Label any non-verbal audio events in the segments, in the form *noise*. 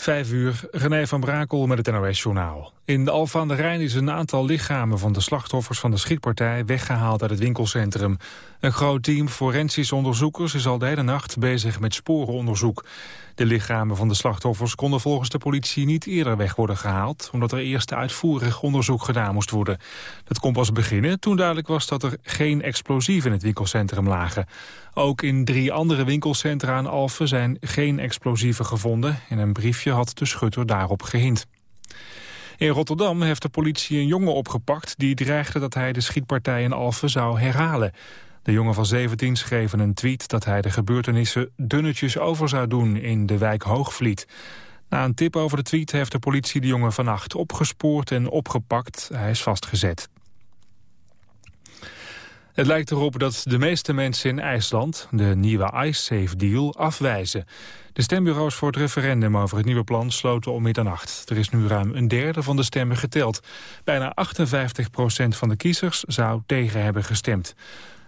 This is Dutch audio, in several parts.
Vijf uur, René van Brakel met het NOS-journaal. In de Alfa aan de Rijn is een aantal lichamen van de slachtoffers van de schietpartij weggehaald uit het winkelcentrum. Een groot team forensisch onderzoekers is al de hele nacht bezig met sporenonderzoek. De lichamen van de slachtoffers konden volgens de politie niet eerder weg worden gehaald, omdat er eerst uitvoerig onderzoek gedaan moest worden. Dat kon pas beginnen toen duidelijk was dat er geen explosieven in het winkelcentrum lagen. Ook in drie andere winkelcentra in Alphen zijn geen explosieven gevonden. In een briefje had de schutter daarop gehind. In Rotterdam heeft de politie een jongen opgepakt... die dreigde dat hij de schietpartij in Alphen zou herhalen. De jongen van 17 schreef in een tweet dat hij de gebeurtenissen... dunnetjes over zou doen in de wijk Hoogvliet. Na een tip over de tweet heeft de politie de jongen vannacht opgespoord en opgepakt. Hij is vastgezet. Het lijkt erop dat de meeste mensen in IJsland de nieuwe IceSafe-deal afwijzen. De stembureaus voor het referendum over het nieuwe plan sloten om middernacht. Er is nu ruim een derde van de stemmen geteld. Bijna 58 procent van de kiezers zou tegen hebben gestemd.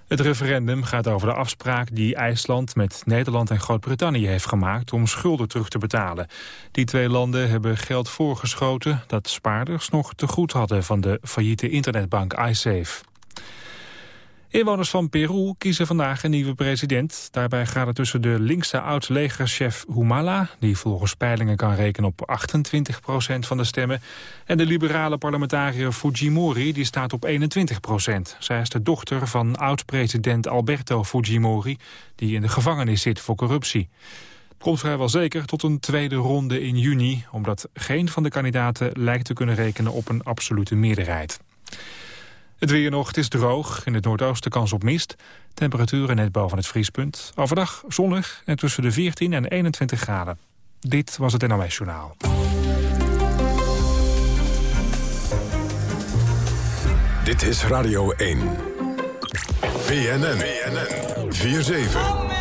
Het referendum gaat over de afspraak die IJsland met Nederland en Groot-Brittannië heeft gemaakt om schulden terug te betalen. Die twee landen hebben geld voorgeschoten dat spaarders nog te goed hadden van de failliete internetbank iSafe. Inwoners van Peru kiezen vandaag een nieuwe president. Daarbij gaat het tussen de linkse oud-legerchef Humala... die volgens peilingen kan rekenen op 28 procent van de stemmen... en de liberale parlementariër Fujimori, die staat op 21 procent. Zij is de dochter van oud-president Alberto Fujimori... die in de gevangenis zit voor corruptie. Het komt vrijwel zeker tot een tweede ronde in juni... omdat geen van de kandidaten lijkt te kunnen rekenen op een absolute meerderheid. Het weer nog, het is droog. In het noordoosten kans op mist. Temperaturen net boven het vriespunt. Overdag zonnig en tussen de 14 en 21 graden. Dit was het NOS Journaal. Dit is Radio 1. BNN. BNN. 4-7.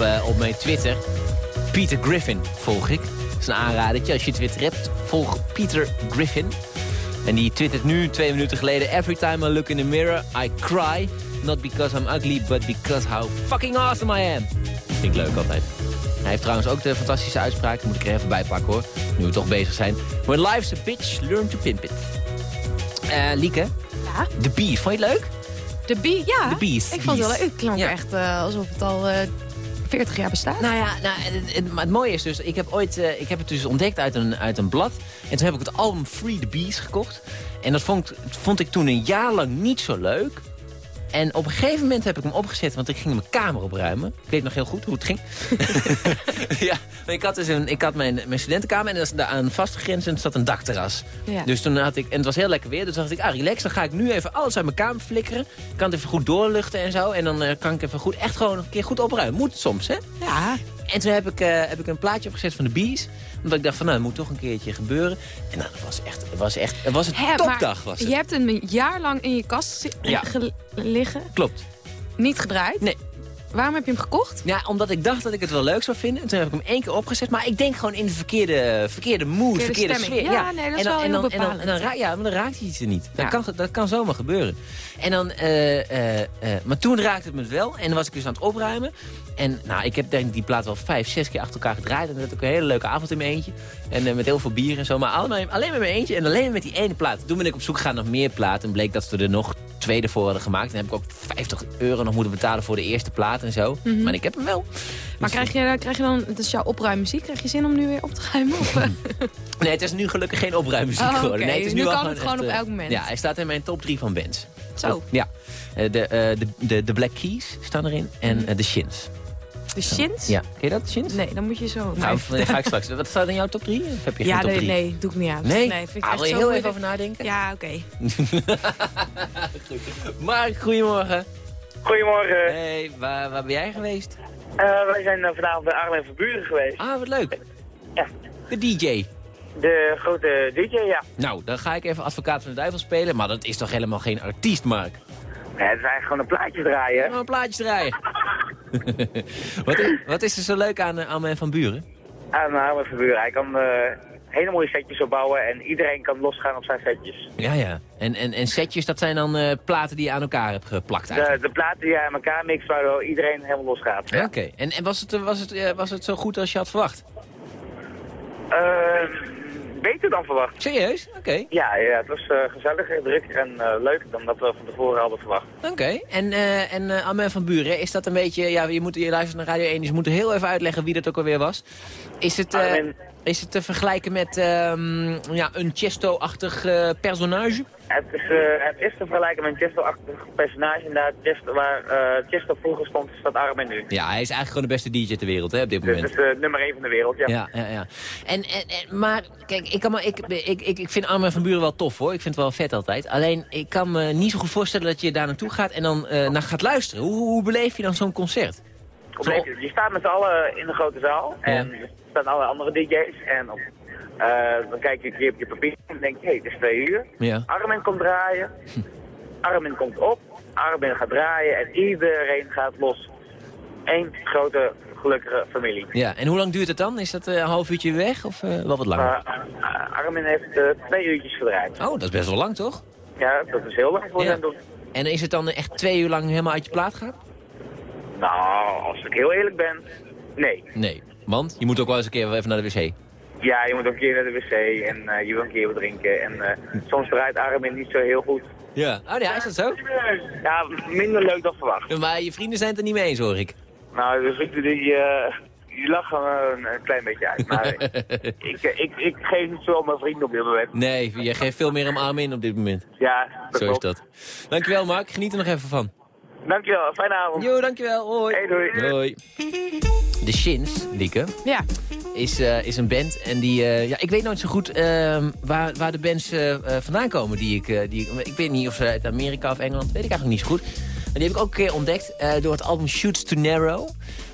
Uh, op mijn Twitter Peter Griffin volg ik. Dat is een aanradertje. Als je Twitter hebt, volg Peter Griffin. En die twittert nu, twee minuten geleden... Every time I look in the mirror, I cry. Not because I'm ugly, but because how fucking awesome I am. Vind ik leuk altijd. Hij heeft trouwens ook de fantastische uitspraak. Moet ik er even bij pakken hoor. Nu we toch bezig zijn. When life's a bitch, learn to pimp it. Uh, Lieke. Ja? The Bees, vond je het leuk? De Bee, ja. De Bees. Ik vond het wel leuk. Het klonk echt uh, alsof het al... Uh, 40 jaar bestaat. Nou ja, nou, het, maar het mooie is dus, ik heb, ooit, uh, ik heb het dus ontdekt uit een, uit een blad. En toen heb ik het album Free the Bees gekocht. En dat vond, vond ik toen een jaar lang niet zo leuk. En op een gegeven moment heb ik hem opgezet, want ik ging mijn kamer opruimen. Ik weet nog heel goed hoe het ging. *laughs* ja, ik had, dus een, ik had mijn, mijn studentenkamer en daar aan vastgegrensd zat een dakterras. Ja. Dus toen had ik, en het was heel lekker weer, dus dacht ik, ah relax, dan ga ik nu even alles uit mijn kamer flikkeren. Ik kan het even goed doorluchten en zo. En dan uh, kan ik even goed, echt gewoon een keer goed opruimen. Moet soms, hè? Ja. En toen heb ik, uh, heb ik een plaatje opgezet van de Bees. Omdat ik dacht van, nou, dat moet toch een keertje gebeuren. En nou, dat was echt, het was echt, het was een Hè, topdag. Was het. Je hebt een jaar lang in je kast ja. liggen. Klopt. Niet gedraaid? Nee. Waarom heb je hem gekocht? Ja, omdat ik dacht dat ik het wel leuk zou vinden. En toen heb ik hem één keer opgezet. Maar ik denk gewoon in de verkeerde, verkeerde mood, verkeerde, sfeer. Ja, ja, nee, dat is en dan, wel en dan, en dan, en dan, en ja, maar dan raakt hij iets er niet. Dat, kan, dat kan zomaar gebeuren. En dan, uh, uh, uh, maar toen raakte het me wel. En dan was ik dus aan het opruimen. En nou, ik heb denk die plaat wel vijf, zes keer achter elkaar gedraaid. En dat had ook een hele leuke avond in mijn eentje. En met heel veel bier en zo. Maar allemaal, alleen met mijn eentje en alleen met die ene plaat. Toen ben ik op zoek gegaan naar meer platen. En bleek dat ze er nog tweede voor hadden gemaakt. En heb ik ook 50 euro nog moeten betalen voor de eerste plaat en zo. Mm -hmm. Maar ik heb hem wel. Maar dus krijg, je, krijg je dan, het is jouw opruimmuziek, krijg je zin om nu weer op te ruimen? Of? *laughs* nee, het is nu gelukkig geen opruimmuziek oh, geworden. Nee, het is nu, nu kan het gewoon op elk moment. Ja, hij staat in mijn top 3 van bands. Zo. Ja, de, de, de, de Black Keys staan erin en de Shins. De Shins? Ja. Ken je dat, de Shins? Nee, dan moet je zo... Nou, dan ga ik *laughs* straks. Wat staat in jouw top 3? Of heb je ja, geen top 3? Nee, nee, doe ik niet aan. Nee? nee vind ik ah, wil je heel even over nadenken? Ja, oké. *laughs* Okay. Mark, goedemorgen. Goedemorgen. Hey, waar, waar ben jij geweest? Uh, wij zijn uh, vanavond bij Armin van Buren geweest. Ah, wat leuk. Ja. De DJ. De grote DJ, ja. Nou, dan ga ik even advocaat van de duivel spelen, maar dat is toch helemaal geen artiest, Mark? Nee, het is eigenlijk gewoon een plaatje draaien. Gewoon een plaatje draaien. *laughs* wat, is, wat is er zo leuk aan Armin van Buren? Aan Armin van Buren, hij kan... Hele mooie setjes opbouwen en iedereen kan losgaan op zijn setjes. Ja, ja. En, en, en setjes, dat zijn dan uh, platen die je aan elkaar hebt geplakt de, de, platen die je aan elkaar mixt, waardoor iedereen helemaal losgaat. Ja. Oké. En, en was, het, was, het, uh, was het zo goed als je had verwacht? Uh, beter dan verwacht. Serieus? Oké. Ja, ja, het was uh, gezelliger, drukker en uh, leuker dan dat we van tevoren hadden verwacht. Oké. En, uh, en uh, Armin van Buren, is dat een beetje... Ja, je, moet, je luistert naar Radio 1, dus je moet heel even uitleggen wie dat ook alweer was. Is het, Armin... is het te vergelijken met um, ja, een Chesto-achtig personage? Het is, het is te vergelijken met een Chesto-achtig personage. Inderdaad, Chesto, waar Chesto vroeger stond, staat Armin nu. Ja, hij is eigenlijk gewoon de beste DJ ter wereld hè, op dit moment. Dus het is nummer 1 van de wereld, ja. Ja, ja, ja. En, en, en, maar, kijk, ik, kan maar, ik, ik, ik, ik vind Armin van Buren wel tof hoor. Ik vind het wel vet altijd. Alleen, ik kan me niet zo goed voorstellen dat je daar naartoe gaat en dan uh, naar gaat luisteren. Hoe, hoe beleef je dan zo'n concert? Zo... Je staat met z'n allen in de grote zaal ja. en er staan alle andere DJ's. En op, uh, dan kijk je een keer op je papier en denk je, hé, hey, het is twee uur. Ja. Armin komt draaien. Armin komt op. Armin gaat draaien en iedereen gaat los. Eén grote gelukkige familie. Ja, en hoe lang duurt het dan? Is dat uh, een half uurtje weg of uh, wel wat langer? Uh, Armin heeft twee uurtjes gedraaid. Oh, dat is best wel lang toch? Ja, dat is heel lang voor ja. doen. En is het dan echt twee uur lang helemaal uit je plaat gaan? Nou, als ik heel eerlijk ben, nee. Nee, want je moet ook wel eens een keer even naar de wc. Ja, je moet ook een keer naar de wc en je wil een keer wat drinken. En soms draait Armin niet zo heel goed. Ja, oh ja, is dat zo? Ja, minder leuk dan verwacht. Maar je vrienden zijn het er niet mee eens, hoor ik. Nou, de vrienden die, uh, die lachen een, een klein beetje uit. Maar *laughs* ik, ik, ik geef niet zo om mijn vrienden op dit moment. Nee, je geeft veel meer om Armin op dit moment. Ja, dat Zo klopt. is dat. Dankjewel, Mark. Geniet er nog even van. Dankjewel, fijne avond. Jo, dankjewel. Hoi. Hey, doei. Doei. De Shins, Lieke, Ja. is, uh, is een band. En die, uh, ja, ik weet nooit zo goed uh, waar, waar de bands vandaan komen. Die ik, die ik, ik weet niet of ze uit Amerika of Engeland, weet ik eigenlijk niet zo goed. Maar die heb ik ook een keer ontdekt door het album Shoots to Narrow.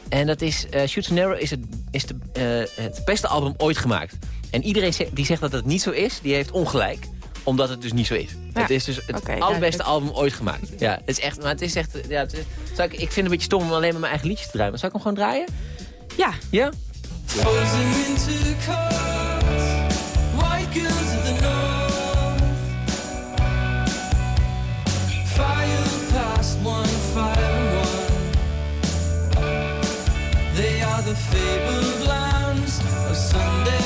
En dat is, Shoots to Narrow is, het, is de, het beste album ooit gemaakt. En iedereen die zegt dat het niet zo is, die heeft ongelijk omdat het dus niet zo is. Ja. Het is dus het Oké, allerbeste album ooit gemaakt. Ja, het is echt, maar het is echt, ja, het is, zou ik, ik vind het een beetje stom om alleen maar mijn eigen liedjes te draaien. Maar zou ik hem gewoon draaien? Ja. Ja? Frozen into cold, white girls of the north. File past one, fire and one. They are the fabled lambs of Sunday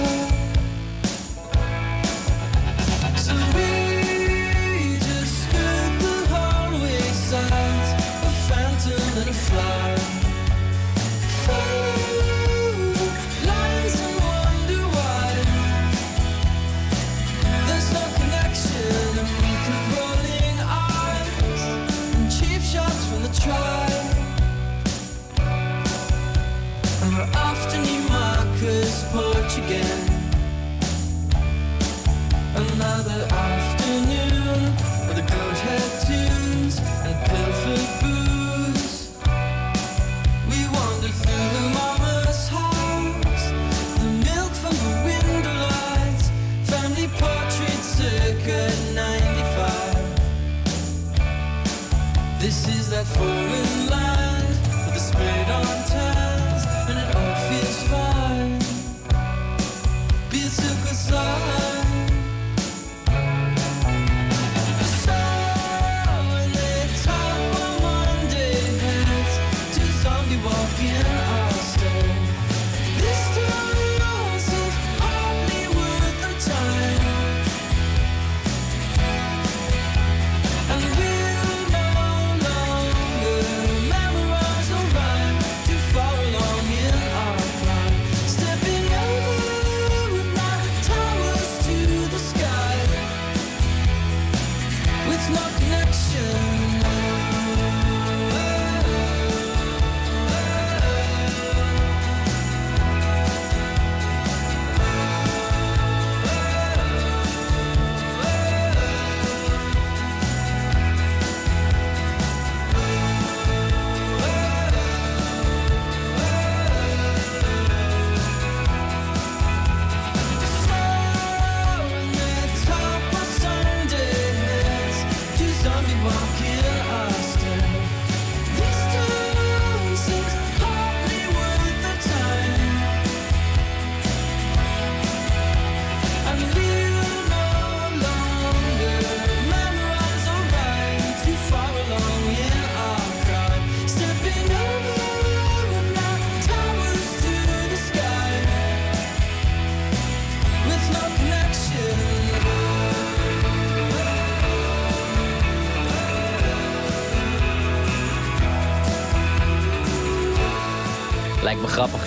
that fall in line with the spirit on time.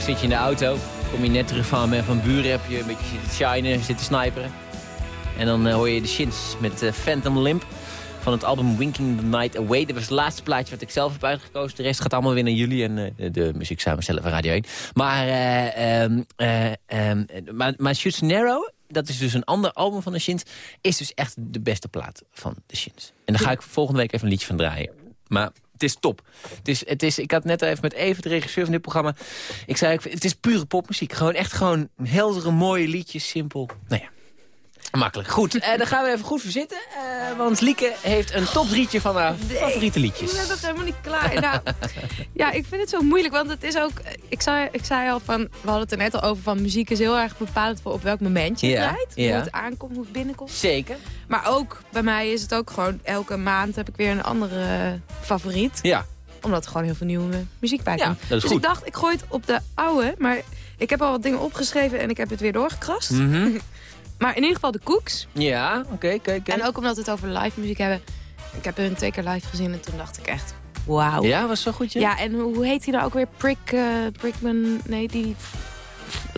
Zit je in de auto, kom je net terug van, van buren, heb je een beetje zitten shinen, zitten sniperen. En dan eh, hoor je de Shins met eh, Phantom Limp van het album Winking the Night Away. Dat was het laatste plaatje wat ik zelf heb uitgekozen. De rest gaat allemaal weer naar jullie en eh, de, muziek samenstellen van Radio 1. Maar, eh, ehm, maar, maar Shoots Narrow, dat is dus een ander album van de Shins, is dus echt de beste plaat van de Shins. En daar ga ik volgende week even een liedje van draaien. Maar het is top. Het is, het is, ik had net even met Even, de regisseur van dit programma... Ik zei, het is pure popmuziek. Gewoon echt gewoon heldere, mooie liedjes, simpel. Nou ja, makkelijk. Goed, eh, dan gaan we even goed voor zitten. eh, want Lieke heeft een top drietje van haar favoriete Ik liedjes. ben nog helemaal niet klaar. Nou, ja, ik vind het zo moeilijk, want het is ook... Ik zei, ik zei al van, we hadden het er net al over van... muziek is heel erg bepalend voor op welk moment je het Ja, draait. ja. Hoe het aankomt, hoe het binnenkomt. Zeker. Maar ook, bij mij is het ook gewoon... elke maand heb ik weer een andere favoriet. Ja. Omdat er gewoon heel veel nieuwe muziek bij Ja, komt. dat is dus goed. ik dacht, ik gooi het op de oude. Maar ik heb al wat dingen opgeschreven en ik heb het weer doorgekrast. Mhm. *laughs* Maar in ieder geval de Cooks. Ja, oké, oké, oké. En ook omdat we het over live muziek hebben. Ik heb hun twee keer live gezien en toen dacht ik echt... Wauw. Ja, was zo goed, ja? Ja, en hoe hoe heet hij nou ook weer? Prick, eh, Prickman, nee, die,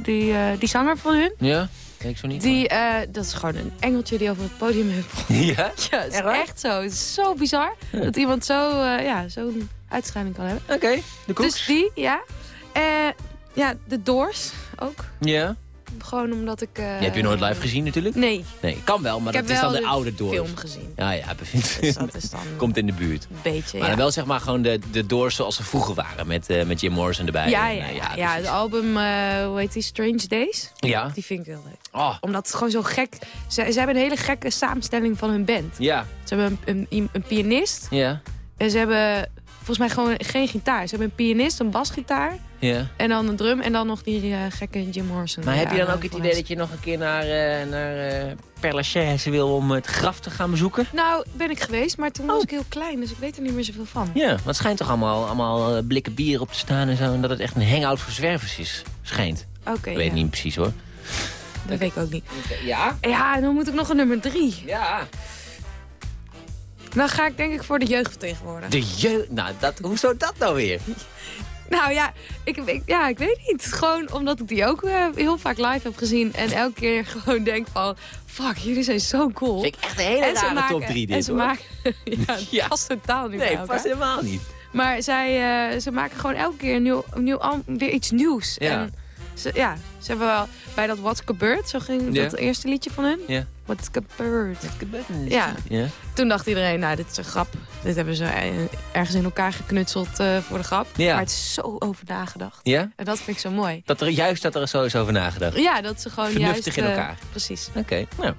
die, eh, die zanger van hun. Ja? Kijk ik zo niet. Die, eh, dat is gewoon een engeltje die over het podium heeft. Ja? *laughs* Ja, is Echt zo. Het is zo bizar dat iemand zo, eh, ja, zo'n uitstraling kan hebben. Oké, de koeks. Dus die, ja. Eh, ja, de Doors ook. Ja. Gewoon omdat ik... Die heb je nooit live gezien natuurlijk? Nee, Nee, kan wel, maar ik dat heb is dan de oude Doors. film gezien. Ja, ja, precies. Dus dat is dan *laughs* Komt in de buurt. een beetje, Maar ja. wel zeg maar gewoon de, de Doors zoals ze vroeger waren. Met, eh, met Jim Morrison erbij. Ja, ja, eh, ja, ja, precies. het album, hoe heet die, Strange Days? Ja. Die vind ik heel leuk. Oh, Omdat het gewoon zo gek... Ze, ze hebben een hele gekke samenstelling van hun band. ja. Ze hebben een, een, een pianist Ja. en ze hebben volgens mij gewoon geen gitaar. Ze hebben een pianist, een basgitaar Ja. en dan een drum en dan nog die eh, gekke Jim Morrison. Maar heb je dan ook het idee dat je nog een keer naar, eh naar Père Lachaise wil om het graf te gaan bezoeken? Nou, ben ik geweest, maar toen Oh. was ik heel klein, dus ik weet er niet meer zoveel van. Ja, want het schijnt toch allemaal, allemaal blikken bier op te staan en zo. En dat het echt een hangout voor zwervers is. Schijnt. Oké, Ik weet ja. niet precies hoor. dat weet ik ook niet. Ja? Ja, en dan moet ik nog een nummer drie. Ja. Dan ga ik denk ik voor de jeugdvertegenwoordiger. De jeugd. Nou, dat, hoezo dat nou weer? *laughs* Nou ja ik, ik- ja, ik weet niet. Gewoon omdat ik die ook eh, heel vaak live heb gezien. En elke keer *laughs* gewoon denk van... Fuck, jullie zijn zo cool. Vind ik echt een hele en rare maken, top 3 dit En ze hoor. maken... *laughs* ja, Ja. past totaal niet Nee, past helemaal niet. Maar zij, eh, ze maken gewoon elke keer een nieuw, een nieuw weer iets nieuws. Ja. En ze, ja, ze hebben wel bij dat What's Bird, zo ging dat eerste liedje van hun. Ja. What's Bird. Ja. ja. Toen dacht iedereen, nou, dit is een grap. Dit hebben ze eh, ergens in elkaar geknutseld eh, voor de grap. Maar het is zo over nagedacht. Ja? En dat vind ik zo mooi. Dat er, juist dat er zo is over nagedacht. Ja, dat ze gewoon Vernuftig juist... in eh, elkaar. precies. Oké, nou.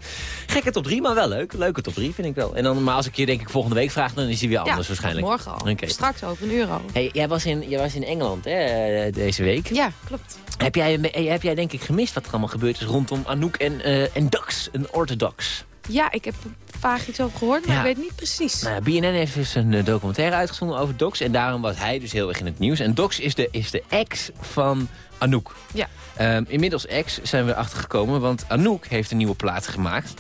Gekke top 3, maar wel leuk. Leuke top 3 vind ik wel. En dan, maar als ik je denk ik volgende week vraag, dan is hij weer anders ja, waarschijnlijk. morgen al. Straks over een al. Hey, jij, was in, jij was in Engeland hè, deze week. Ja, klopt. Heb, jij, heb jij denk ik gemist wat er allemaal gebeurd is rondom Anouk en, eh en Dax, een orthodox? Ja, ik heb er vaag iets over gehoord, maar Ja. ik weet niet precies. Nou, ja, BNN heeft dus een eh, documentaire uitgezonden over Dox. En daarom was hij dus heel erg in het nieuws. En Dox is de, is de ex van Anouk. Ja. Ehm, inmiddels ex zijn we erachter gekomen, want Anouk heeft een nieuwe plaat gemaakt.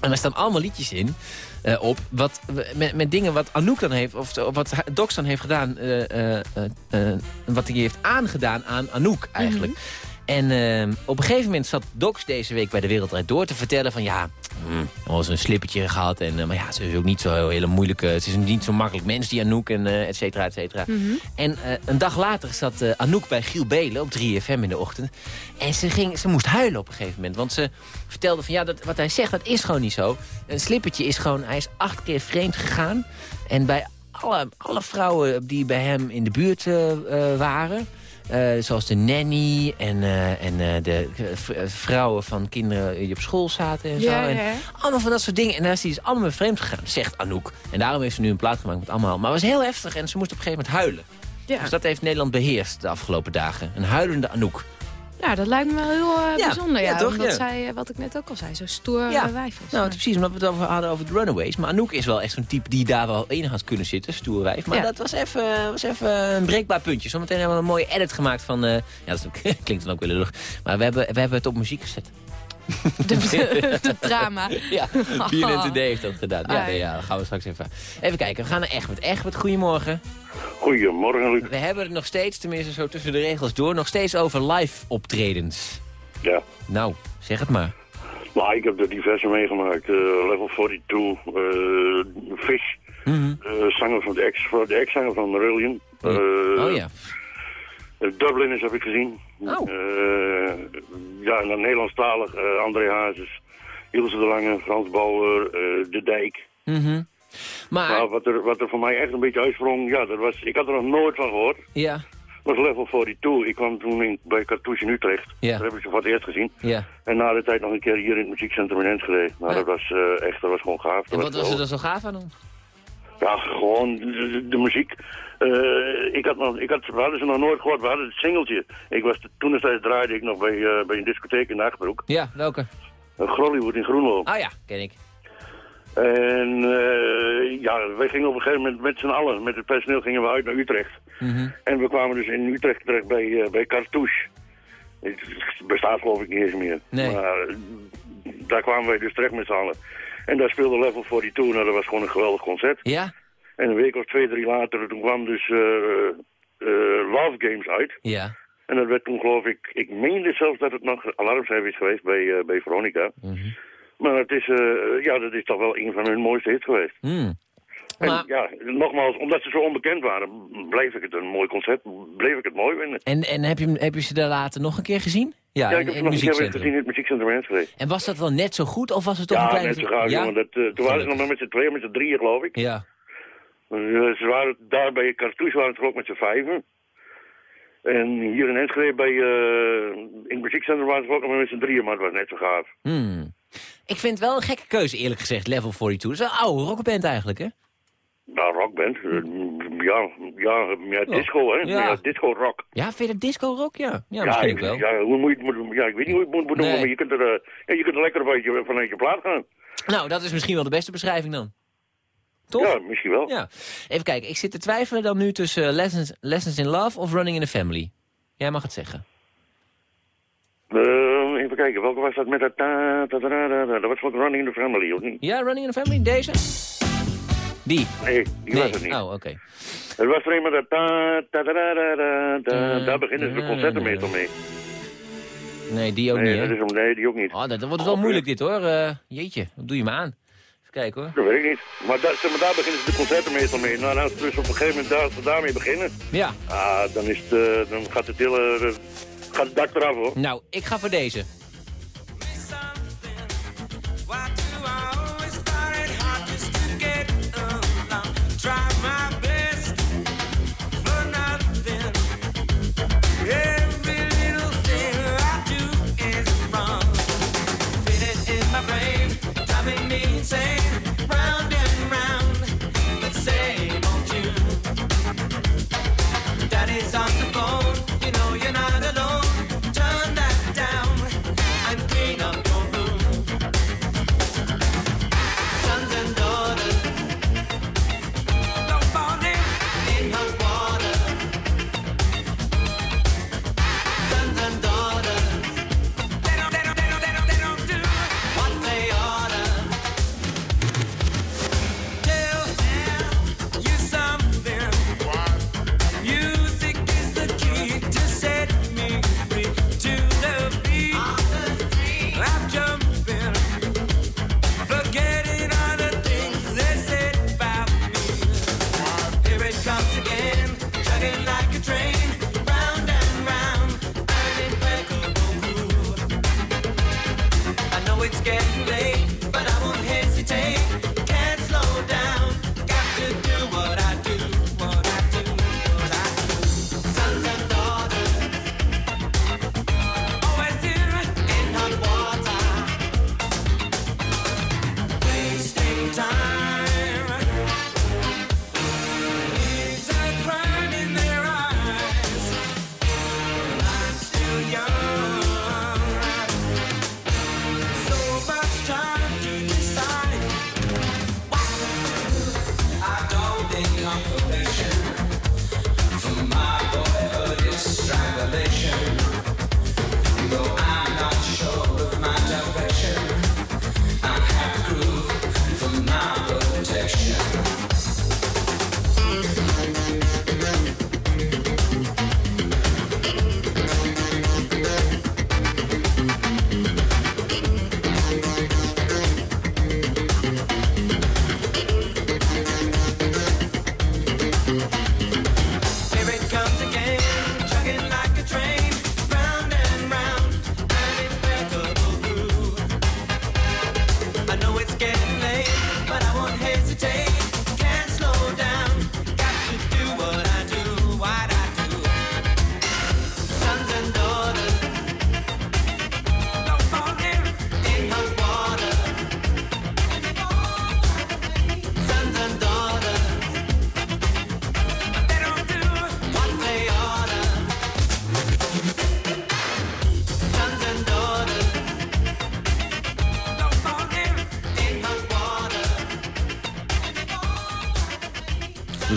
En daar staan allemaal liedjes in. eh, op wat, met, met dingen wat Anouk dan heeft, of wat Dox dan heeft gedaan, wat hij heeft aangedaan aan Anouk eigenlijk. En eh, op een gegeven moment zat Dox deze week bij de Wereldrijd door te vertellen van ja, hmm, er was een slippertje gehad. En, eh, maar ja, ze is ook niet zo heel hele moeilijke, het is niet zo makkelijk mens die Anouk en eh et cetera, et cetera. En eh, een dag later zat Anouk bij Giel Belen op 3FM in de ochtend. En ze, ging, ze moest huilen op een gegeven moment. Want ze vertelde van ja, dat, wat hij zegt, dat is gewoon niet zo. Een slippertje is gewoon, hij is acht keer vreemd gegaan. En bij alle, alle vrouwen die bij hem in de buurt waren... eh, zoals de nanny en, eh, en eh, de vrouwen van kinderen die op school zaten en zo. En ja. allemaal van dat soort dingen. En daar is hij dus allemaal mee vreemd gegaan, zegt Anouk. En daarom heeft ze nu een plaat gemaakt met allemaal. Maar het was heel heftig en ze moest op een gegeven moment huilen. Ja. Dus dat heeft Nederland beheerst de afgelopen dagen. Een huilende Anouk. Nou, dat lijkt me wel heel eh, Ja, bijzonder. Ja, ja, toch? Omdat Ja. zij, eh, wat ik net ook al zei, zo stoer Ja. wijf is. Nou, precies omdat we het over hadden over de Runaways. Maar Anouk is wel echt zo'n type die daar wel in had kunnen zitten. Stoer wijf. Maar dat was even, was even een breekbaar puntje. Zometeen hebben we een mooie edit gemaakt van... eh, ja, dat *laughs* klinkt dan ook weer lullig. Maar we hebben, we hebben het op muziek gezet. De, de, *laughs* de drama. *laughs* Ja, BNN Today heeft dat gedaan. Ja, nee, ja, dat gaan we straks even. Even kijken, we gaan naar Egbert. Egbert, goedemorgen. Goedemorgen, Luc. We hebben het nog steeds, tenminste zo tussen de regels door, nog steeds over live optredens. Ja. Nou, zeg het maar. Nou, ik heb er diverse meegemaakt. Eh, level 42, eh Fish, Mhm. eh, zanger van de ex, de ex-zanger van Marillion. Ja. Oh ja. Dubliners heb ik gezien. Oh. Ja, en dan Nederlandstalig, André Hazes, Ilse de Lange, Frans Bauer, De Dijk. Mhm. Maar, Maar wat er, wat er voor mij echt een beetje uitsprong, ja, dat was, ik had er nog nooit van gehoord. ja, Dat was level 42. Ik kwam toen in, bij Cartouche in Utrecht. Ja. Daar heb ik ze voor het eerst gezien. ja. En na de tijd nog een keer hier in het muziekcentrum in Enschede. Nou, Ja. dat was eh, echt, dat was gewoon gaaf. Dat En wat was er dan zo gaaf aan dan? Ja, gewoon de, muziek. Eh, ik, had nog, ik had, we hadden ze nog nooit gehoord. We hadden het singeltje. Ik was, toen destijds draaide ik nog bij, eh, bij een discotheek in Achbroek. Ja, welke? Uh, Grollywood in Groenlo. Ah ja, ken ik. En eh, ja, wij gingen op een gegeven moment met z'n allen, met het personeel, gingen we uit naar Utrecht. Mhm. En we kwamen dus in Utrecht terecht bij, eh, bij Cartouche. Het bestaat geloof ik niet eens meer. Nee. Maar daar kwamen wij dus terecht met z'n allen. En daar speelde Level 42. Nou, dat was gewoon een geweldig concert. Ja? En een week of twee, drie later, toen kwam dus eh, Love Games uit. Ja. En dat werd toen geloof ik, ik meende zelfs dat het nog alarmcijfer is geweest bij, bij Veronica. Mhm. Maar het is, eh, ja, dat is toch wel een van hun mooiste hits geweest. Hmm. En Maar, ja, nogmaals, omdat ze zo onbekend waren, bleef ik het een mooi concert, bleef ik het mooi vinden. en en heb, je, heb je ze daar later nog een keer gezien? Ja, Ja, in, ik heb in het het nog een keer weer gezien muziekcentrum. in het muziekcentrum Enschede. En was dat dan net zo goed of was het toch een Ja, kleine... net zo gaaf, ja? jongen. Dat, eh, toen waren ze nog maar met z'n tweeën, met z'n drieën, geloof ik. Ja. Eh, ze waren daar bij Cartouche waren ze ook met z'n vijven. En hier in Enschede bij, eh, in het muziekcentrum waren ze ook nog maar met z'n drieën, maar het was net zo gaaf. Hmm. Ik vind het wel een gekke keuze, eerlijk gezegd, Level 42. Dat is een oude rockband eigenlijk, hè? Nou, rockband. eh, ja, ja, ja, disco, hè? Ja. Ja. disco rock. Ja, vind je dat disco rock? Ja, ja, misschien ik, wel. Ja, hoe moet je het moet- ja, ik weet niet hoe je het moet benoemen, Nee. maar je kunt er, ja, je kunt er lekker vanuit je, vanuit je plaat gaan. Nou, dat is misschien wel de beste beschrijving dan. Toch? Ja, misschien wel. Ja. Even kijken, ik zit te twijfelen dan nu tussen eh, Lessons, Lessons in Love of Running in a Family. Jij mag het zeggen. Eh, even kijken, welke was dat met dat ta, ta. Dat was van Running in the Family, of niet? Ja, Running in a Family, deze? Die? Nee, die nee. was het niet. Oh, oké. Het was er een met dat ta, ta, ta, ta, ta. Daar beginnen ze de concerten meestal mee. Nee, die ook Nee, niet, dat hè? is hem, nee, die ook niet. Oh, dat, wordt wel Oh, moeilijk dit, hoor. Eh, jeetje, wat doe je me aan? Even kijken, hoor. Dat weet ik niet. Maar, daar, zeg maar daar beginnen ze de concerten meestal mee. Nou, als ze dus op een gegeven moment daar, daarmee beginnen, Ja, ah, dan, is het, eh, dan gaat het hele gaat het dak eraf, hoor. nou, ik ga voor deze.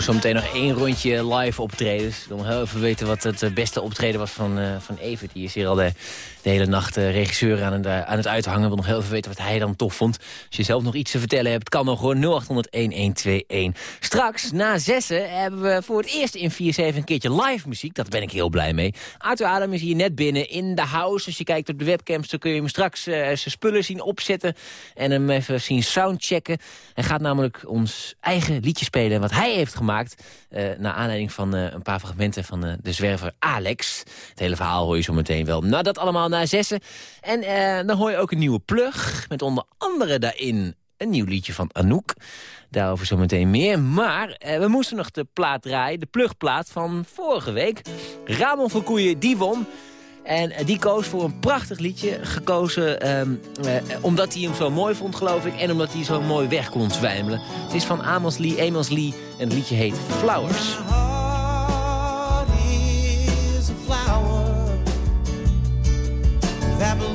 Doe meteen nog één rondje live optredens. Ik wil nog heel even weten wat het eh, beste optreden was van, eh van Evert. Die is hier al de, hele nacht eh, regisseur aan het, aan het uithangen. Wil nog heel even weten wat hij dan tof vond. Als je zelf nog iets te vertellen hebt, kan nog hoor. 0800-1121. Straks, na zessen, hebben we voor het eerst in 4-7 een keertje live muziek. Dat ben ik heel blij mee. Arthur Adam is hier net binnen in de house. Als je kijkt op de webcams, dan kun je hem straks eh, zijn spullen zien opzetten. En hem even zien soundchecken. Hij gaat namelijk ons eigen liedje spelen wat hij heeft gemaakt. eh naar aanleiding van eh, een paar fragmenten van de zwerver Alex. Het hele verhaal hoor je zo meteen wel. Nou, dat allemaal na zessen. En dan hoor je ook een nieuwe plug. Met onder andere daarin een nieuw liedje van Anouk. Daarover zo meteen meer. Maar eh, we moesten nog de plaat draaien. De plugplaat van vorige week. Ramon van Koeien, die won. En eh, die koos voor een prachtig liedje. Gekozen ehm, eh, omdat hij hem zo mooi vond, geloof ik. En omdat hij zo mooi weg kon zwijmelen. Het is van Amos Lee, Amos Lee. En het liedje heet Flowers. that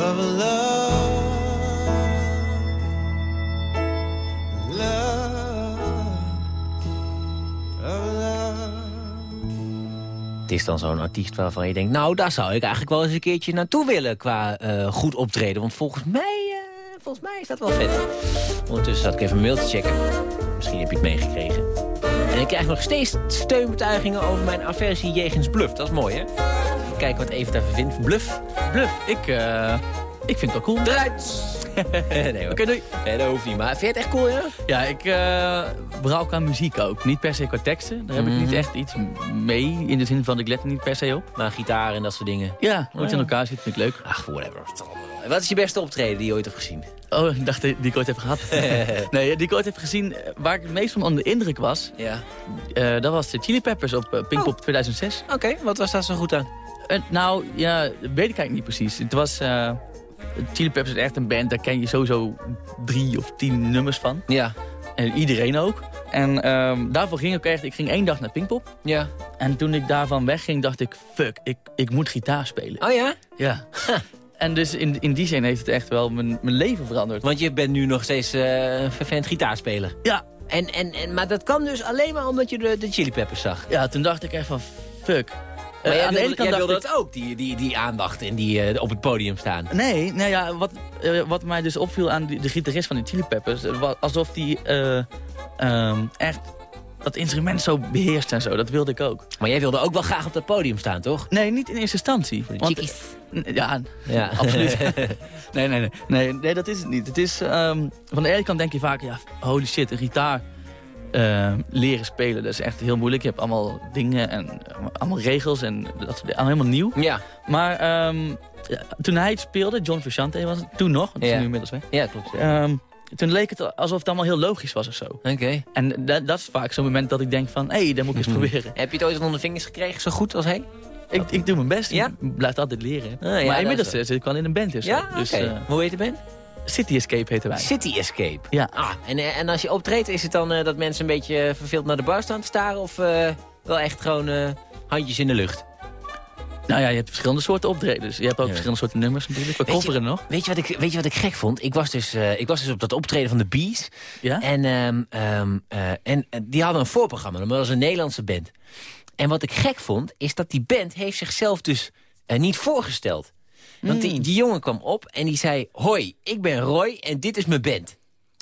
of love. Love. Of love. Het is dan zo'n artiest waarvan je denkt... nou, daar zou ik eigenlijk wel eens een keertje naartoe willen qua eh, goed optreden. Want volgens mij, eh, volgens mij is dat wel vet. Ondertussen zat ik even een mail te checken. Misschien heb je het meegekregen. En ik krijg nog steeds steunbetuigingen over mijn aversie jegens Bluff. Dat is mooi, hè? Kijken wat Even daarvan vindt. Bluff, Bluff, ik, eh, ik vind het wel cool. eruit! *laughs* nee. Oké, doei. Nee, dat hoeft niet. Maar vind je het echt cool, ja? Ja, ik uh, vooral qua muziek ook. Niet per se qua teksten. Daar heb ik Mhm. niet echt iets mee. In de zin van, ik let er niet per se op. Maar gitaar en dat soort dingen. Ja, hoe het in elkaar zit, vind ik leuk. Ach, whatever. Wat is je beste optreden die je ooit hebt gezien? Oh, ik dacht die ik ooit heb gehad. *laughs* nee, die ik ooit heb gezien. eh, Waar ik het meest van onder de indruk was... Ja. eh, dat was de Chili Peppers op eh, Pinkpop 2006. Oké, wat was daar zo goed aan? Eh, nou, ja, dat weet ik eigenlijk niet precies. Het was... eh, Chili Peppers is echt een band, daar ken je sowieso drie of tien nummers van. Ja. En iedereen ook. En ehm, daarvoor ging ik echt... Ik ging één dag naar Pinkpop. Ja. En toen ik daarvan wegging, dacht ik... Fuck, ik, ik moet gitaar spelen. Oh ja? Ja. en dus in, in die zin heeft het echt wel mijn, mijn leven veranderd. Want je bent nu nog steeds een vervent gitaarspeler. Ja. En, en, en, maar dat kan dus alleen maar omdat je de, de Chili Peppers zag. Ja, toen dacht ik echt van... Fuck. Maar Eh, aan de ene kant wilde ik... dat ook, die, die, die aandacht en die eh, op het podium staan. Nee, nou ja, wat, eh, wat mij dus opviel aan die, de gitarist van de Chili Peppers... was alsof die eh, ehm, echt dat instrument zo beheerst en zo. Dat wilde ik ook. Maar jij wilde ook wel graag op dat podium staan, toch? Nee, niet in eerste instantie. Voor de chickies. Ja, *laughs* Ja. absoluut. *laughs* nee, nee, nee, nee. Nee, dat is het niet. Het is, ehm, van de ene kant denk je vaak, ja, holy shit, een gitaar eh, leren spelen, dat is echt heel moeilijk. Je hebt allemaal dingen en eh, allemaal regels en dat soort dingen. Allemaal helemaal nieuw. Ja, Maar ehm, ja, toen hij het speelde, John Frusciante was het, toen nog, hij is Ja. nu inmiddels weg. ja klopt. Ehm, toen leek het alsof het allemaal heel logisch was of zo. Oké. En dat, dat is vaak zo'n moment dat ik denk van, hé, hey, dat moet ik eens *laughs* proberen. Heb je het ooit onder de vingers gekregen, zo goed als hij? Ik, ik doe mijn best, Ja? ik blijf altijd leren. Ah, ja, maar dat inmiddels zit ik wel in een band dus. Ja, dus eh, Hoe heet de band? City Escape heten wij. City Escape. Ja. Ah, en, eh, en als je optreedt, is het dan eh, dat mensen een beetje eh, verveeld naar de bar staan te staren? Of wel echt gewoon handjes in de lucht? Nou ja, je hebt verschillende soorten optredens. Je hebt ook Ja. verschillende soorten nummers natuurlijk. We Weet je- coveren nog. Weet je, wat ik, weet je wat ik gek vond? Ik was dus, ik was dus op dat optreden van de Bees. Ja? En, ehm, ehm, eh, en die hadden een voorprogramma, dat was een Nederlandse band. En wat ik gek vond, is dat die band heeft zichzelf dus eh, niet voorgesteld. Want die, die jongen kwam op en die zei... Hoi, ik ben Roy en dit is mijn band.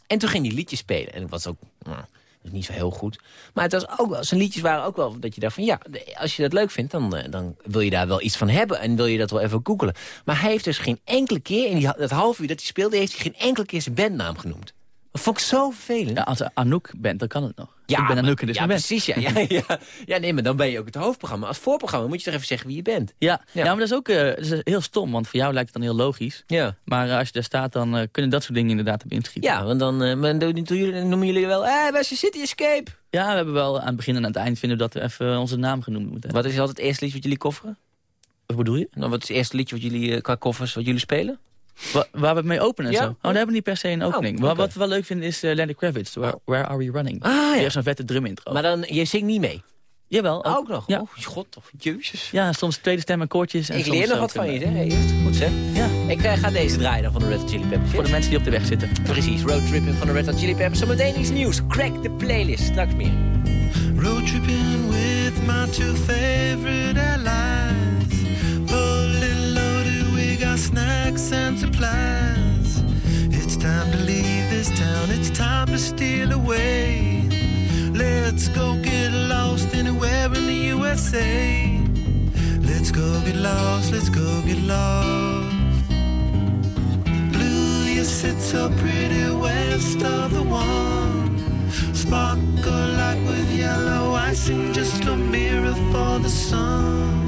En toen ging die liedjes spelen. En het was ook nou, dat niet zo heel goed. Maar het was ook wel, zijn liedjes waren ook wel dat je dacht van... ja, als je dat leuk vindt, dan, eh, dan wil je daar wel iets van hebben. En wil je dat wel even googelen. Maar hij heeft dus geen enkele keer, in die, dat half uur dat hij speelde... heeft hij geen enkele keer zijn bandnaam genoemd. Dat vond ik zo vervelend. Ja, als je Anouk bent, dan kan het nog. Ja, ik ben Anouk en ja, precies. Ja, ja, ja. ja, nee, maar dan ben je ook het hoofdprogramma. Als voorprogramma moet je toch even zeggen wie je bent. Ja, Ja. maar dat is ook eh, dat is heel stom, want voor jou lijkt het dan heel logisch. Ja. Maar eh, als je daar staat, dan eh, kunnen dat soort dingen inderdaad op inschieten. Ja, want dan, noemen jullie wel... Eh, is je City Escape? Ja, we hebben wel aan het begin en aan het eind vinden dat we even onze naam genoemd moeten hebben. Wat is altijd het eerste liedje wat jullie kofferen? Wat bedoel je? Nou, wat is het eerste liedje wat jullie qua koffers wat jullie spelen? Wa- waar we het mee openen en Ja? zo. Oh, daar hebben we niet per se een opening. Oh, oké. Wat we wel leuk vinden is uh, Lenny Kravitz, Where, Where Are We Running? Ah, Die ja. heeft zo'n vette drum intro. Maar dan, je zingt niet mee? Jawel, ook. Ook nog? Ja. Oh, god, toch, jezus. Ja, soms tweede stem en koortjes. En Ik leer nog ook wat van je, eh, zeg. Hey, Goed, zeg. Ja, Ik eh, ga deze draaien dan van de Red Hot Chili Peppers. voor de mensen die op de weg zitten. Precies, roadtripping van de Red Hot Chili Peppers. Zometeen iets nieuws. Crack the playlist. Straks meer. Road tripping with my two favorite allies. Snacks and supplies. It's time to leave this town, it's time to steal away. Let's go get lost anywhere in the USA. Let's go get lost, let's go get lost. Blue, you sit so pretty west of the one. Sparkle like with yellow icing, just a mirror for the sun.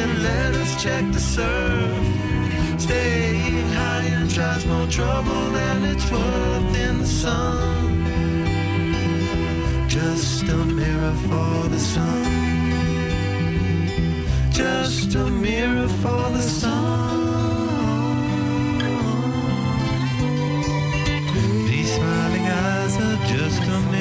and let us check the surf. Staying high and tries more trouble than it's worth in the sun. Just a mirror for the sun. Just a mirror for the sun. These smiling eyes are just a mirror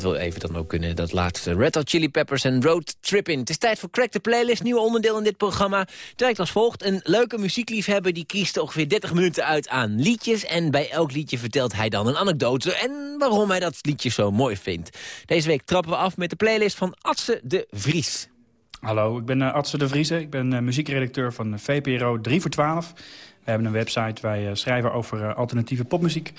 dat wil even dan ook kunnen, dat laatste. Red Hot Chili Peppers en Road Trippin'. Het is tijd voor Crack the Playlist, nieuw onderdeel in dit programma. Het werkt als volgt. Een leuke muziekliefhebber die kiest ongeveer 30 minuten uit aan liedjes. En bij elk liedje vertelt hij dan een anekdote en waarom hij dat liedje zo mooi vindt. Deze week trappen we af met de playlist van Atse de Vries. Hallo, ik ben uh, Adse de Vrieze. Ik ben uh, muziekredacteur van VPRO 3 voor 12. We hebben een website, wij schrijven over alternatieve popmuziek.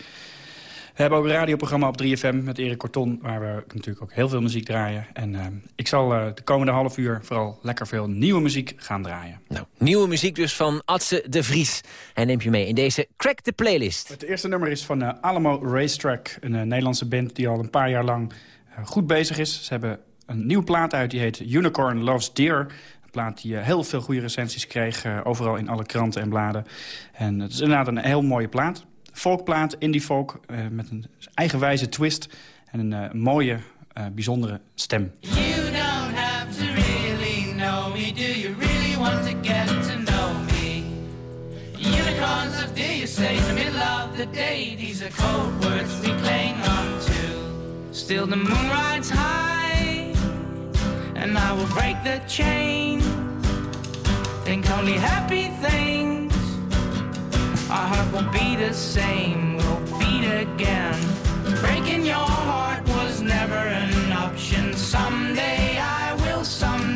We hebben ook een radioprogramma op 3FM met Erik Korton... waar we natuurlijk ook heel veel muziek draaien. En uh, ik zal uh, de komende half uur vooral lekker veel nieuwe muziek gaan draaien. Nou, nieuwe muziek dus van Adse de Vries. Hij neemt je mee in deze Crack the Playlist. Het eerste nummer is van uh, Alamo Racetrack. Een Nederlandse band die al een paar jaar lang goed bezig is. Ze hebben een nieuwe plaat uit, die heet Unicorn Loves Deer... Een plaat die heel veel goede recensies kreeg, overal in alle kranten en bladen. En het is inderdaad een heel mooie plaat folkplaat, indie folk, uh, met een eigenwijze twist en een uh, mooie, uh, bijzondere stem. You don't have to really know me. Do you really want to get to know me? Unicorns of do you say the middle of the day? These are cold words we cling on to. Still the moon rides high, and I will break the chain. Think only happy things. Our heart won't be the same, we'll beat again. Breaking your heart was never an option. Someday I will, someday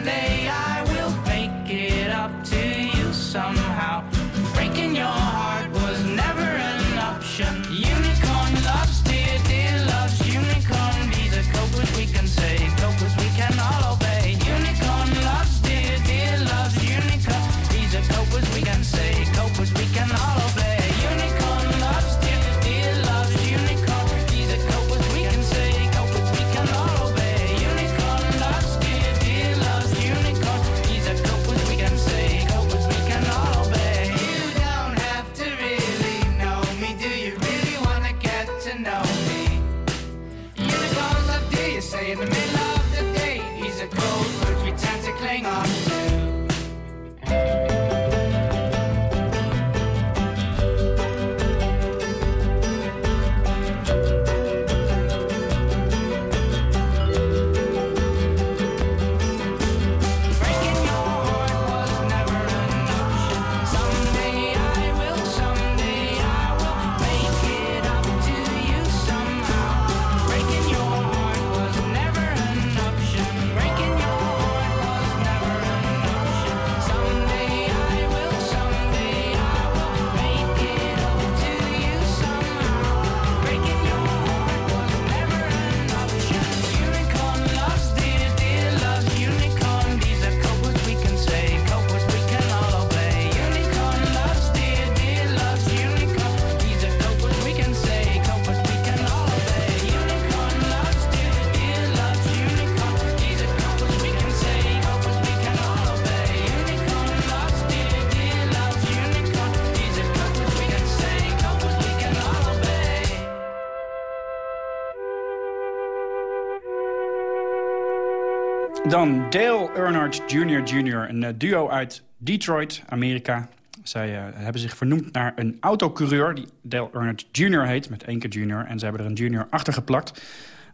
Dan Dale Earnhardt Jr. Jr., een eh, duo uit Detroit, Amerika. Zij eh, hebben zich vernoemd naar een autocoureur die Dale Earnhardt Jr. heet, met één keer junior. En ze hebben er een junior achter geplakt.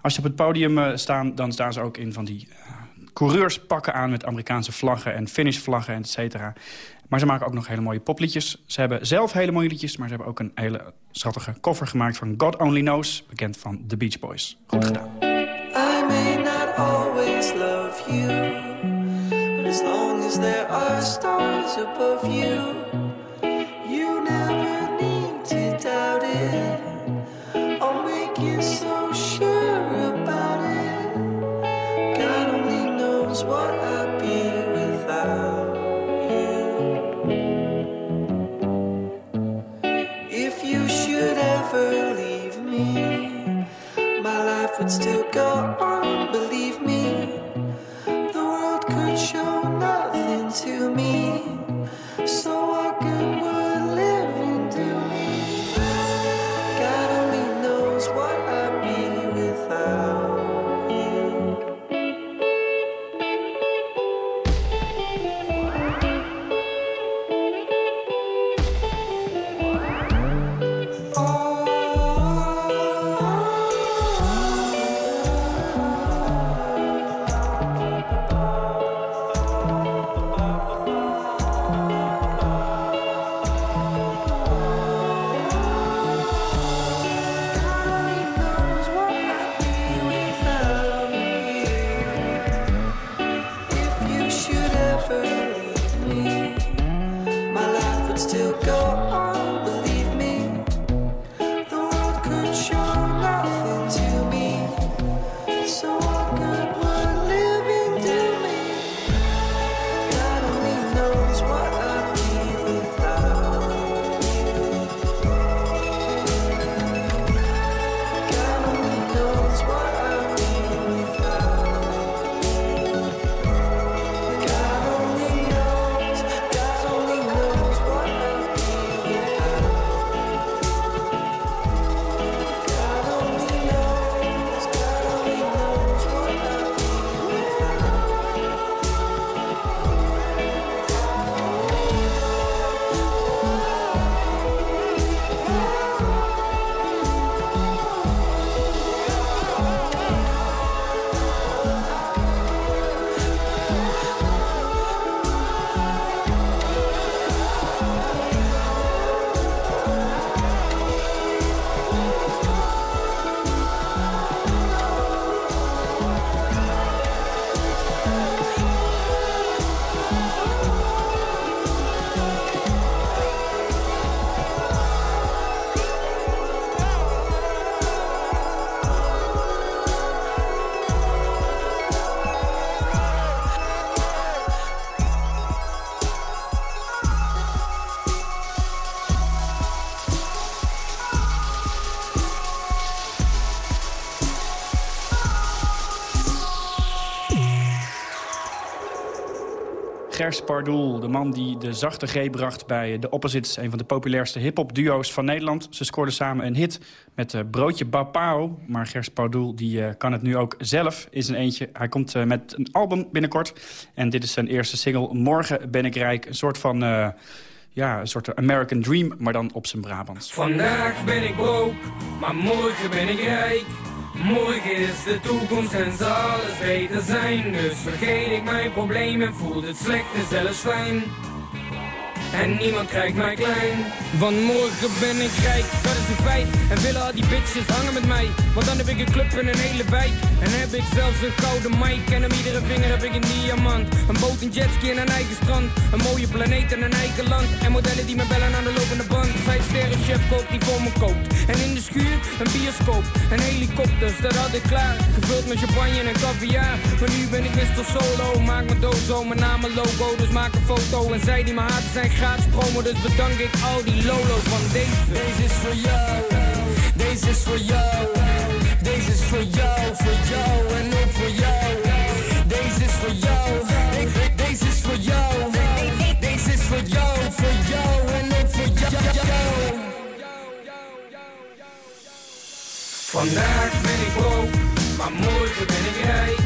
Als je op het podium eh, staan, dan staan ze ook in van die uh, coureurspakken aan... met Amerikaanse vlaggen en finishvlaggen, et cetera. Maar ze maken ook nog hele mooie popliedjes. Ze hebben zelf hele mooie liedjes, maar ze hebben ook een hele schattige cover gemaakt... van God Only Knows, bekend van The Beach Boys. Goed gedaan. You, but as long as there are stars above you, Pardoel, de man die de zachte G bracht bij de Opposites... een van de populairste hip-hop duo's van Nederland. Ze scoorden samen een hit met eh, Broodje Bapao. Maar Gers Pardoel die, eh, kan het nu ook zelf, is een eentje. Hij komt eh, met een album binnenkort. En dit is zijn eerste single, Morgen ben ik rijk. Een soort van... eh, ja, een soort American Dream, maar dan op zijn Brabants. Vandaag ben ik broke, maar morgen ben ik rijk. Morgen is de toekomst en zal alles beter zijn. Dus vergeet ik mijn problemen, voel het slechte zelfs fijn. En niemand krijgt mij klein. Want morgen ben ik rijk, dat is een feit. En willen al die bitches hangen met mij. Want dan heb ik een club in een hele wijk. En heb ik zelfs een gouden mic. En om iedere vinger heb ik een diamant. Een boot, een jetski en een eigen strand. Een mooie planeet en een eigen land. En modellen die me bellen aan de lopende band. Chef koopt die voor me koopt. En in de schuur een bioscoop. En helikopters, dat had ik klaar. Gevuld met champagne en caviar. Maar nu ben ik Mr. Solo. Maak mijn dozo, mijn naam en logo. Dus maak een foto. En zij die me haten zijn gratis promo. Dus bedank ik al die lolo's van deze. Deze is voor jou. Deze is voor jou. Deze is voor jou, voor jou en ook voor jou. Deze is voor jou. De- Deze is voor jou. Deze is voor jou Vandaag ben ik broke, maar morgen ben ik rijk.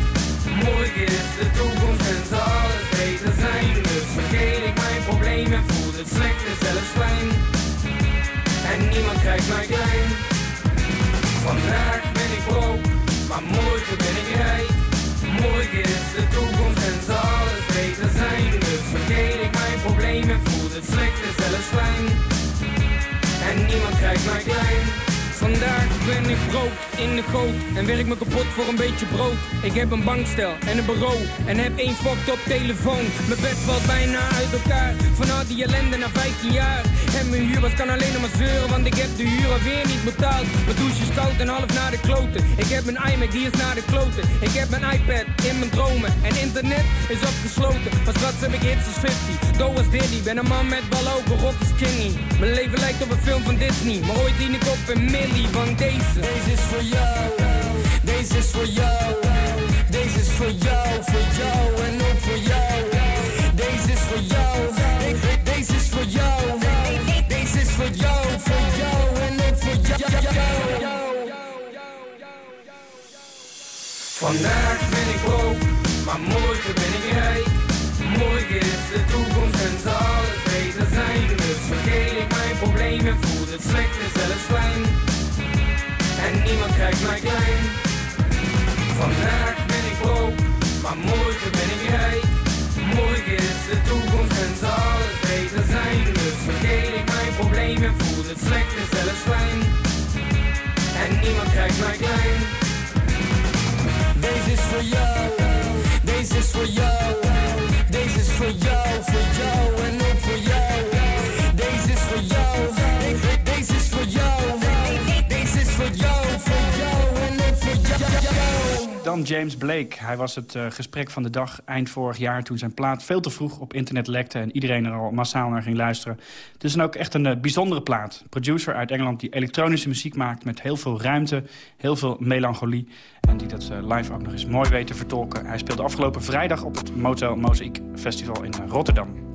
Morgen is de toekomst en zal alles beter zijn. Dus vergeet ik mijn problemen, voel het slechte zelfs fijn. En niemand krijgt mij klein. Vandaag ben ik broke, maar morgen ben ik rijk. Morgen is de toekomst en zal alles beter zijn. Dus vergeet ik mijn problemen, voel het slechte zelfs fijn. En niemand krijgt mij klein. Vandaag ben ik brood in de goot en werk me kapot voor een beetje brood. Ik heb een bankstel en een bureau en heb één fucked op telefoon. Mijn bed valt bijna uit elkaar, van al die ellende na 15 jaar. En mijn huurbaas kan alleen nog maar zeuren, want ik heb de huur alweer niet betaald. Mijn douche is koud en half naar de kloten. Ik heb een iMac, die is naar de kloten. Ik heb mijn iPad in mijn dromen en internet is afgesloten. Maar straks heb ik hits als 50, Doe als Diddy. Ben een man met ballogen, rock is kingy. Mijn leven lijkt op een film van Disney, maar ooit dien ik op een van deze. Is voor jou, Deze is voor jou. Deze is voor jou, voor jou en ook voor jou. Deze is voor jou. De- de- Deze is voor jou. Deze is voor jou, voor jou en ook voor jou. Vandaag ben ik broke, mij klein. Vandaag ben ik broke, maar morgen ben ik rijk. Morgen is de toekomst en zal alles beter zijn. Dus vergeet ik mijn problemen, voel het slecht en zelfs fijn. En niemand krijgt mij klein. Deze is voor jou, deze is voor jou, deze is voor jou James Blake. Hij was het eh, gesprek van de dag eind vorig jaar... toen zijn plaat veel te vroeg op internet lekte... en iedereen er al massaal naar ging luisteren. Het is dan ook echt een eh, bijzondere plaat. Producer uit Engeland die elektronische muziek maakt... met heel veel ruimte, heel veel melancholie... en die dat eh, live ook nog eens mooi weet te vertolken. Hij speelde afgelopen vrijdag op het Motel Mosaic Festival in Rotterdam.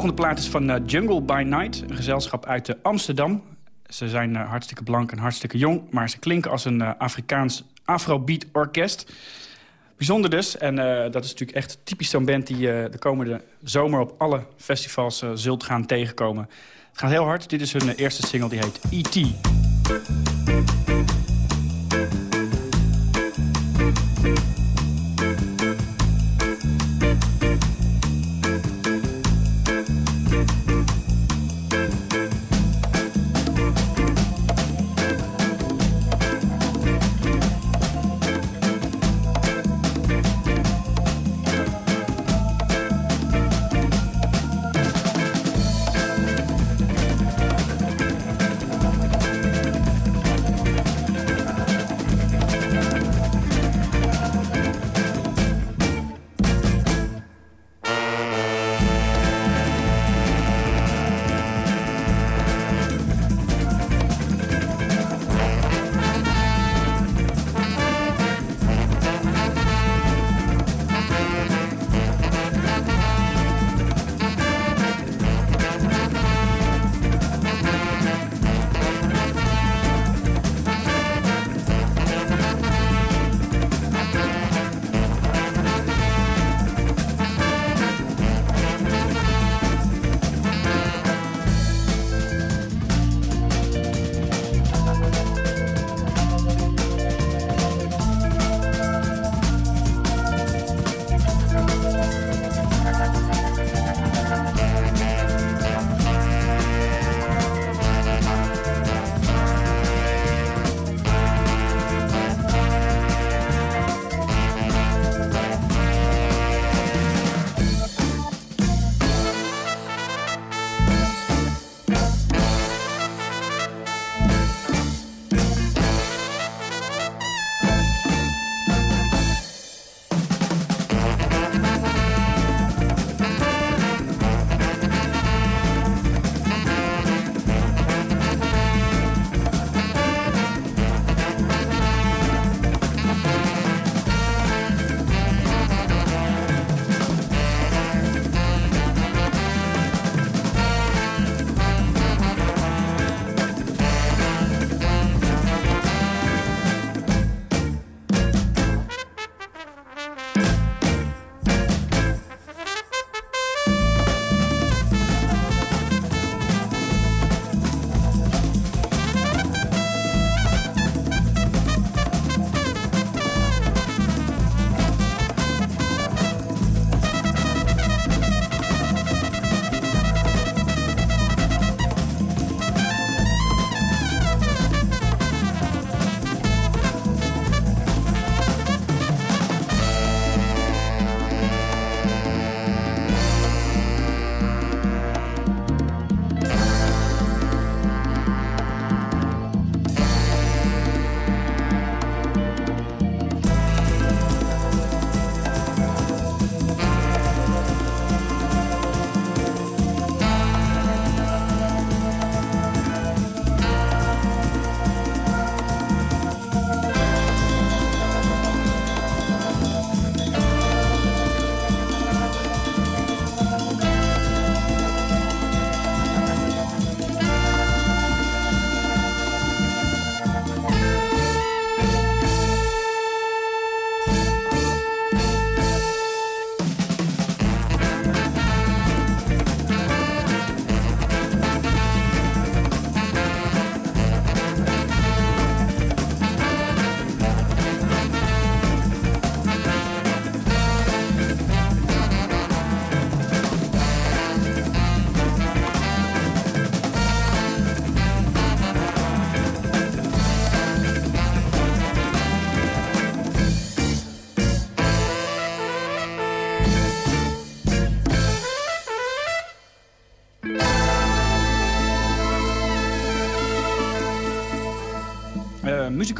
Volgende plaat is van eh, Jungle by Night, een gezelschap uit eh, Amsterdam. Ze zijn eh, hartstikke blank en hartstikke jong, maar ze klinken als een Afrikaans afrobeat orkest. Bijzonder dus, en dat is natuurlijk echt typisch zo'n band die de komende zomer op alle festivals zult gaan tegenkomen. Het gaat heel hard, dit is hun eerste single, die heet E.T.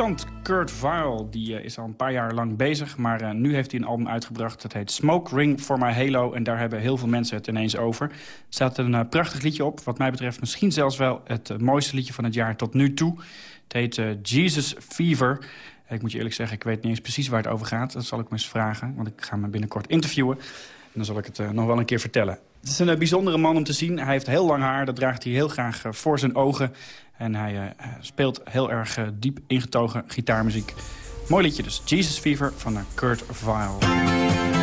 muzikant Kurt Vile die, eh, is al een paar jaar lang bezig... maar eh, nu heeft hij een album uitgebracht. Dat heet Smoke Ring for My Halo. En daar hebben heel veel mensen het ineens over. Er staat een eh, prachtig liedje op. Wat mij betreft misschien zelfs wel het mooiste liedje van het jaar tot nu toe. Het heet Jesus Fever. Ik moet je eerlijk zeggen, ik weet niet eens precies waar het over gaat. Dat zal ik me eens vragen, want ik ga me binnenkort interviewen. En dan zal ik het nog wel een keer vertellen. Het is een bijzondere man om te zien. Hij heeft heel lang haar, dat draagt hij heel graag voor zijn ogen. En hij eh, speelt heel erg eh, diep ingetogen gitaarmuziek. Mooi liedje dus. Jesus Fever van eh, Kurt Vile.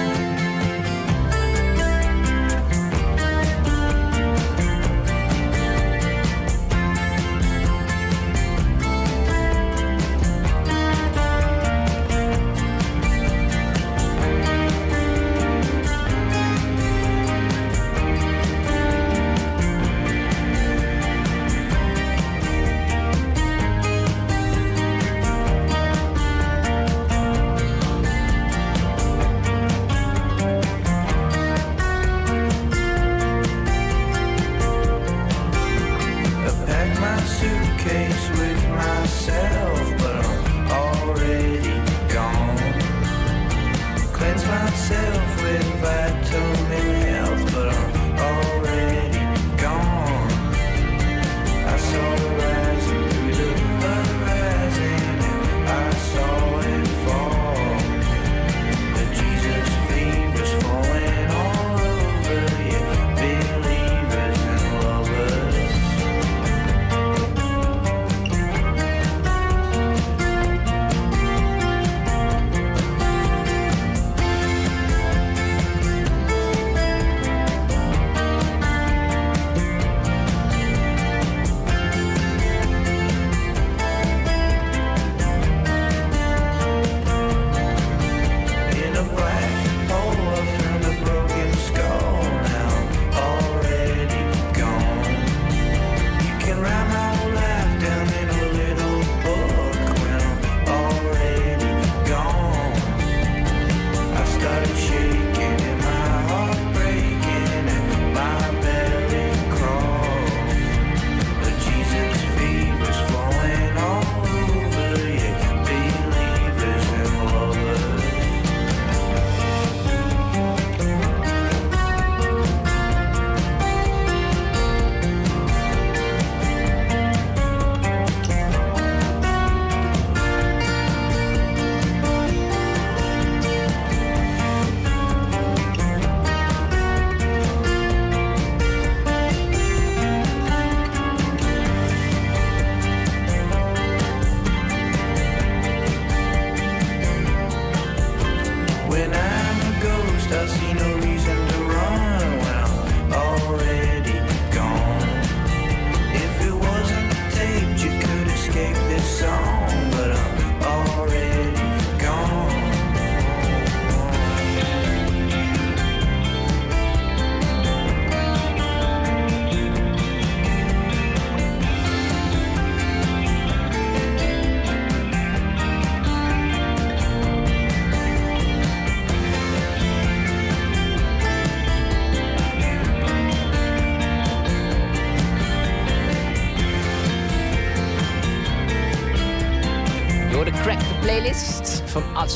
Suitcase with myself, but I'm already gone. Cleanse myself with vitamin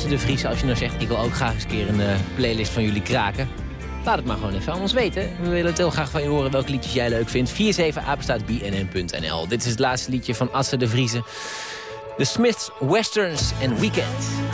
de Vries. Als je nou zegt, ik wil ook graag eens een keer een eh, playlist van jullie kraken. Laat het maar gewoon even aan ons weten. We willen het heel graag van je horen welke liedjes jij leuk vindt. 47 apenstaatbnn.nl. Dit is het laatste liedje van Adse de Vriezen. The Smiths, Westerns en Weekend.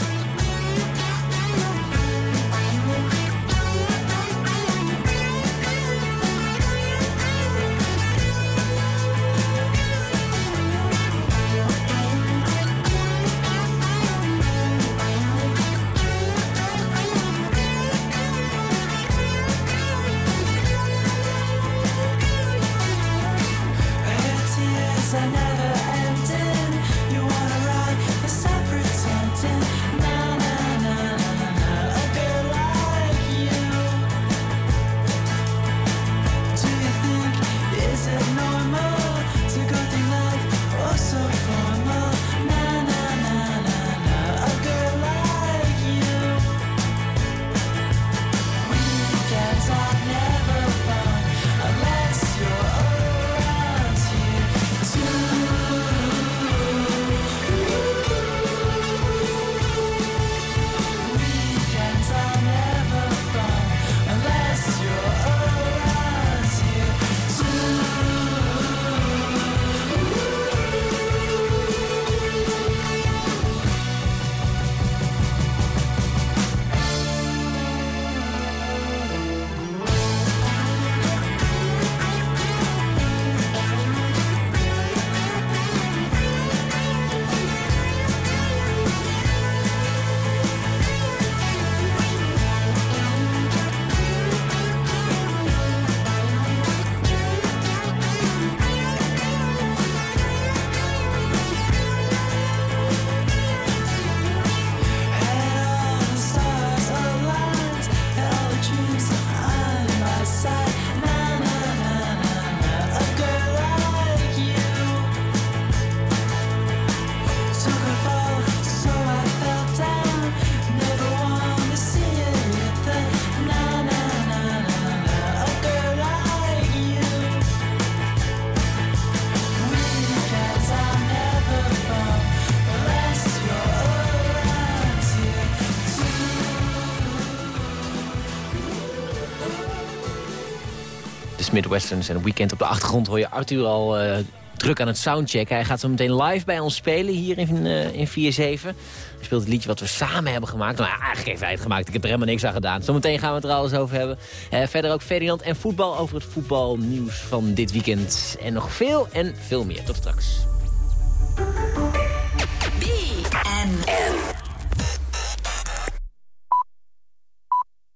Midwesterns en Weekend op de achtergrond hoor je Arthur al eh, druk aan het soundchecken. Hij gaat zo meteen live bij ons spelen hier in, eh in 4-7. Hij speelt het liedje wat we samen hebben gemaakt. Nou ja, eigenlijk heeft hij het gemaakt. Ik heb er helemaal niks aan gedaan. Zometeen gaan we het er alles over hebben. Eh, verder ook Ferdinand en voetbal over het voetbalnieuws van dit weekend. En nog veel en veel meer. Tot straks.